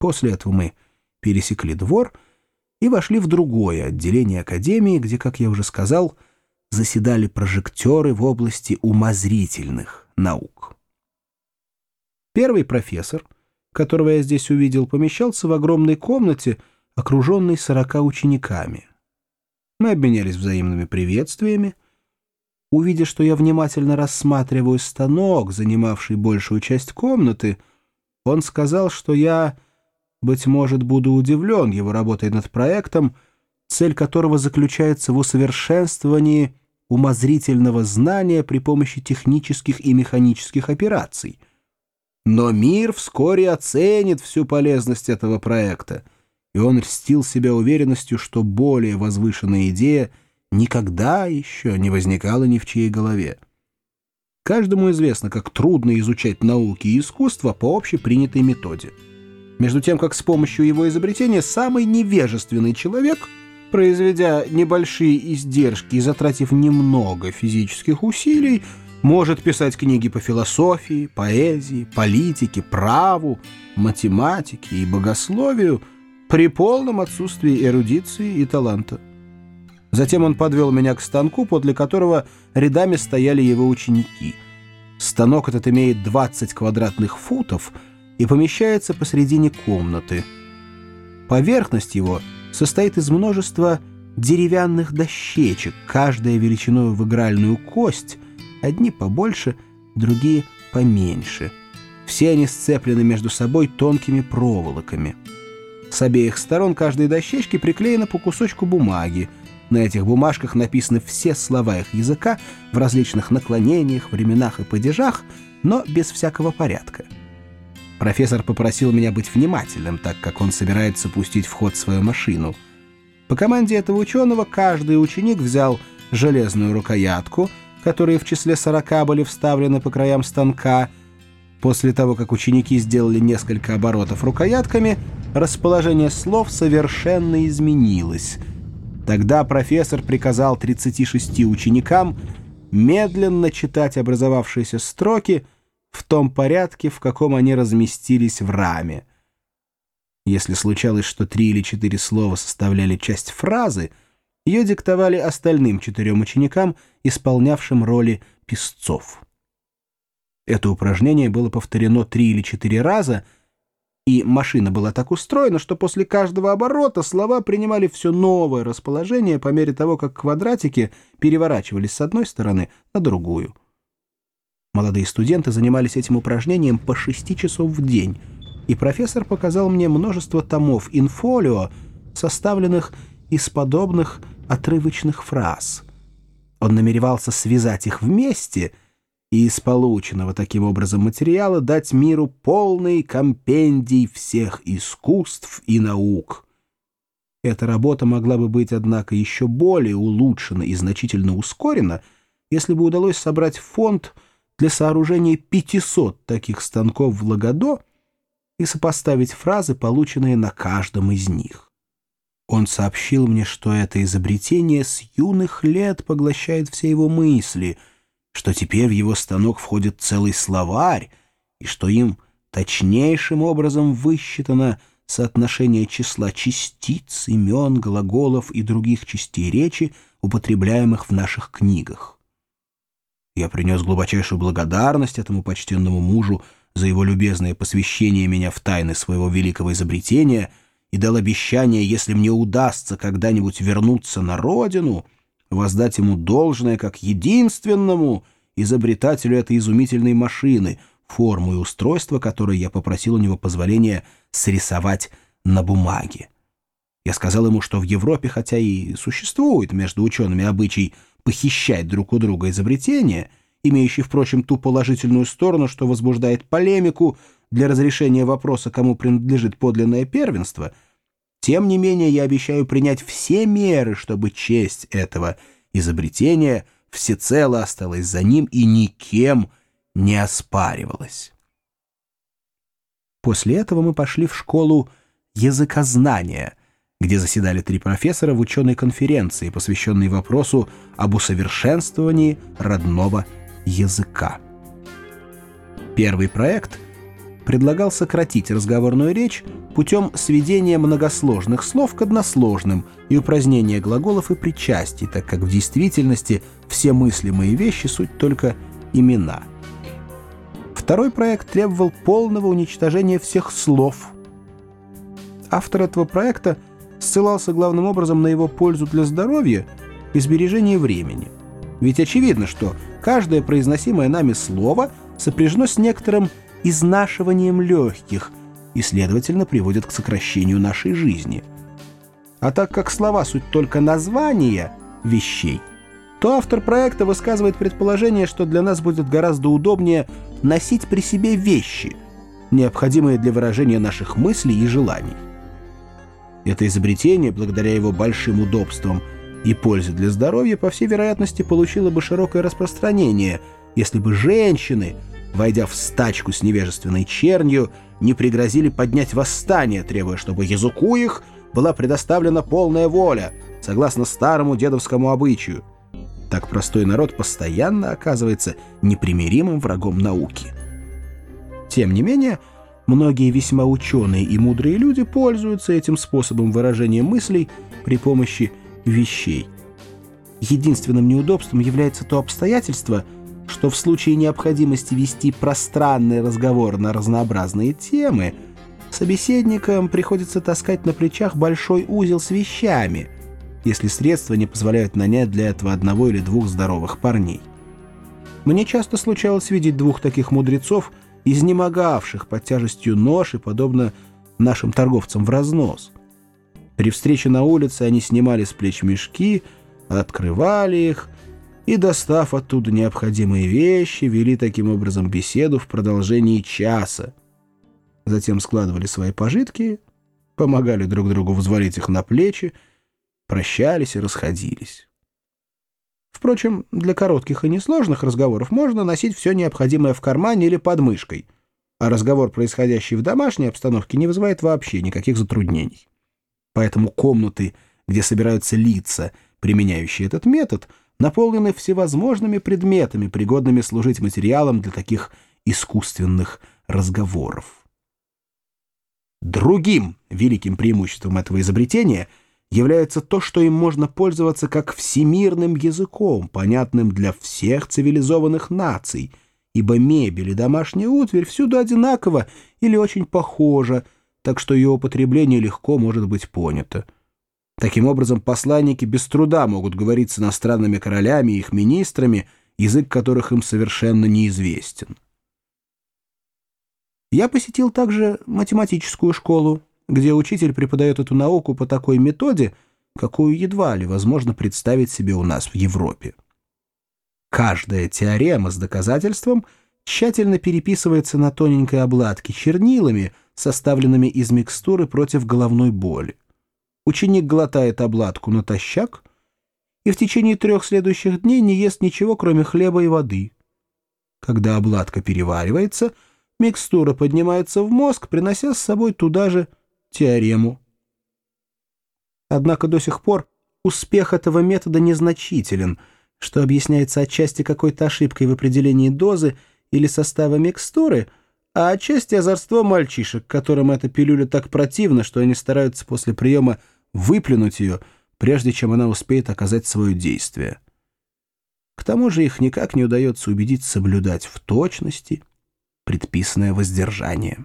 После этого мы пересекли двор и вошли в другое отделение Академии, где, как я уже сказал, заседали прожекторы в области умозрительных наук. Первый профессор, которого я здесь увидел, помещался в огромной комнате, окруженной сорока учениками. Мы обменялись взаимными приветствиями. Увидя, что я внимательно рассматриваю станок, занимавший большую часть комнаты, он сказал, что я, быть может, буду удивлен его работой над проектом, цель которого заключается в усовершенствовании умозрительного знания при помощи технических и механических операций. Но мир вскоре оценит всю полезность этого проекта, и он льстил себя уверенностью, что более возвышенная идея никогда еще не возникала ни в чьей голове. Каждому известно, как трудно изучать науки и искусство по общепринятой методе. Между тем, как с помощью его изобретения самый невежественный человек — произведя небольшие издержки и затратив немного физических усилий, может писать книги по философии, поэзии, политике, праву, математике и богословию при полном отсутствии эрудиции и таланта. Затем он подвел меня к станку, подле которого рядами стояли его ученики. Станок этот имеет 20 квадратных футов и помещается посредине комнаты. Поверхность его — состоит из множества деревянных дощечек, каждая величиной в игральную кость, одни побольше, другие поменьше. Все они сцеплены между собой тонкими проволоками. С обеих сторон каждой дощечки приклеено по кусочку бумаги. На этих бумажках написаны все слова их языка в различных наклонениях, временах и падежах, но без всякого порядка. Профессор попросил меня быть внимательным, так как он собирается пустить в ход свою машину. По команде этого ученого каждый ученик взял железную рукоятку, которые в числе сорока были вставлены по краям станка. После того, как ученики сделали несколько оборотов рукоятками, расположение слов совершенно изменилось. Тогда профессор приказал 36 ученикам медленно читать образовавшиеся строки, в том порядке, в каком они разместились в раме. Если случалось, что три или четыре слова составляли часть фразы, ее диктовали остальным четырем ученикам, исполнявшим роли писцов. Это упражнение было повторено три или четыре раза, и машина была так устроена, что после каждого оборота слова принимали все новое расположение по мере того, как квадратики переворачивались с одной стороны на другую. Молодые студенты занимались этим упражнением по 6 часов в день, и профессор показал мне множество томов инфолио, составленных из подобных отрывочных фраз. Он намеревался связать их вместе и из полученного таким образом материала дать миру полный компендий всех искусств и наук. Эта работа могла бы быть, однако, еще более улучшена и значительно ускорена, если бы удалось собрать фонд — для сооружения 500 таких станков в Лагодо и сопоставить фразы, полученные на каждом из них. Он сообщил мне, что это изобретение с юных лет поглощает все его мысли, что теперь в его станок входит целый словарь, и что им точнейшим образом высчитано соотношение числа частиц, имен, глаголов и других частей речи, употребляемых в наших книгах. Я принес глубочайшую благодарность этому почтенному мужу за его любезное посвящение меня в тайны своего великого изобретения и дал обещание, если мне удастся когда-нибудь вернуться на родину, воздать ему должное как единственному изобретателю этой изумительной машины, форму и устройство которой я попросил у него позволения срисовать на бумаге. Я сказал ему, что в Европе, хотя и существует между учеными обычай похищать друг у друга изобретения, имеющий, впрочем, ту положительную сторону, что возбуждает полемику для разрешения вопроса, кому принадлежит подлинное первенство, тем не менее я обещаю принять все меры, чтобы честь этого изобретения всецело осталась за ним и никем не оспаривалась. После этого мы пошли в школу языкознания — где заседали три профессора в ученой конференции, посвященной вопросу об усовершенствовании родного языка. Первый проект предлагал сократить разговорную речь путем сведения многосложных слов к односложным и упразднения глаголов и причастий, так как в действительности все мыслимые вещи суть только имена. Второй проект требовал полного уничтожения всех слов. Автор этого проекта ссылался главным образом на его пользу для здоровья и сбережения времени. Ведь очевидно, что каждое произносимое нами слово сопряжено с некоторым изнашиванием легких и, следовательно, приводит к сокращению нашей жизни. А так как слова суть только названия вещей, то автор проекта высказывает предположение, что для нас будет гораздо удобнее носить при себе вещи, необходимые для выражения наших мыслей и желаний. Это изобретение, благодаря его большим удобствам и пользе для здоровья, по всей вероятности, получило бы широкое распространение, если бы женщины – войдя в стачку с невежественной чернью, не пригрозили поднять восстание, требуя, чтобы языку их была предоставлена полная воля, согласно старому дедовскому обычаю. Так простой народ постоянно оказывается непримиримым врагом науки. Тем не менее, многие весьма ученые и мудрые люди пользуются этим способом выражения мыслей при помощи вещей. Единственным неудобством является то обстоятельство – что в случае необходимости вести пространный разговор на разнообразные темы, собеседникам приходится таскать на плечах большой узел с вещами, если средства не позволяют нанять для этого одного или двух здоровых парней. Мне часто случалось видеть двух таких мудрецов, изнемогавших под тяжестью нож и подобно нашим торговцам в разнос. При встрече на улице они снимали с плеч мешки, открывали их — и, достав оттуда необходимые вещи, вели таким образом беседу в продолжении часа. Затем складывали свои пожитки, помогали друг другу взвалить их на плечи, прощались и расходились. Впрочем, для коротких и несложных разговоров можно носить все необходимое в кармане или под мышкой, а разговор, происходящий в домашней обстановке, не вызывает вообще никаких затруднений. Поэтому комнаты, где собираются лица, применяющие этот метод — наполнены всевозможными предметами, пригодными служить материалом для таких искусственных разговоров. Другим великим преимуществом этого изобретения является то, что им можно пользоваться как всемирным языком, понятным для всех цивилизованных наций, ибо мебель и домашняя утварь всюду одинаково или очень похожа, так что ее употребление легко может быть понято. Таким образом, посланники без труда могут говорить с иностранными королями и их министрами, язык которых им совершенно неизвестен. Я посетил также математическую школу, где учитель преподает эту науку по такой методе, какую едва ли возможно представить себе у нас в Европе. Каждая теорема с доказательством тщательно переписывается на тоненькой обладке чернилами, составленными из микстуры против головной боли. Ученик глотает обладку натощак и в течение трех следующих дней не ест ничего, кроме хлеба и воды. Когда обладка переваривается, микстура поднимается в мозг, принося с собой туда же теорему. Однако до сих пор успех этого метода незначителен, что объясняется отчасти какой-то ошибкой в определении дозы или состава микстуры — а отчасти озорство мальчишек, которым эта пилюля так противна, что они стараются после приема выплюнуть ее, прежде чем она успеет оказать свое действие. К тому же их никак не удается убедить соблюдать в точности предписанное воздержание.